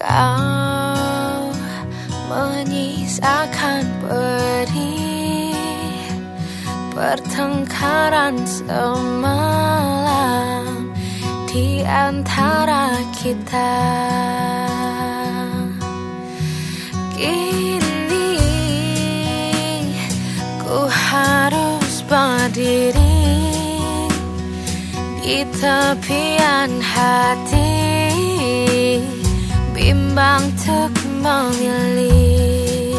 Kau menyisakan peri Pertengkaran semalam Di antara kita. Kini ku harus berdiri Di tepian hati. Bimbang untuk memilih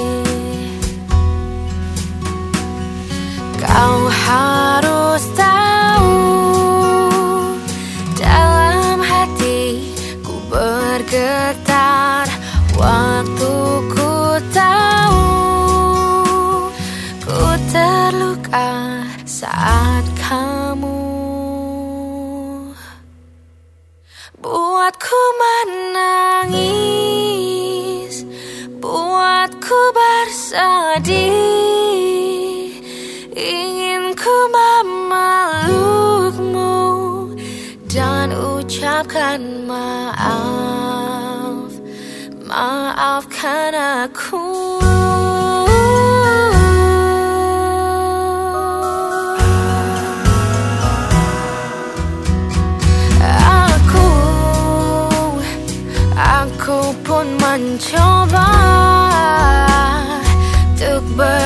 Kau harus tahu Dalam hati ku bergetar. Waktu ku tahu Ku terluka saat kamu đi, Ingin ku memelukmu Dan ucapkan maaf Maafkan aku Aku, aku pun mencoba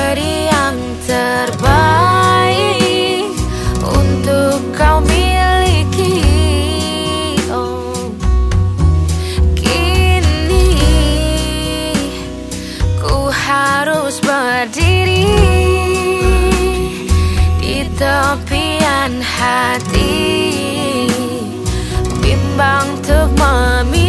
menjadi yang terbaik untuk kau miliki. Oh, kini ku harus berdiri di tepian hati, bimbang untuk memilih.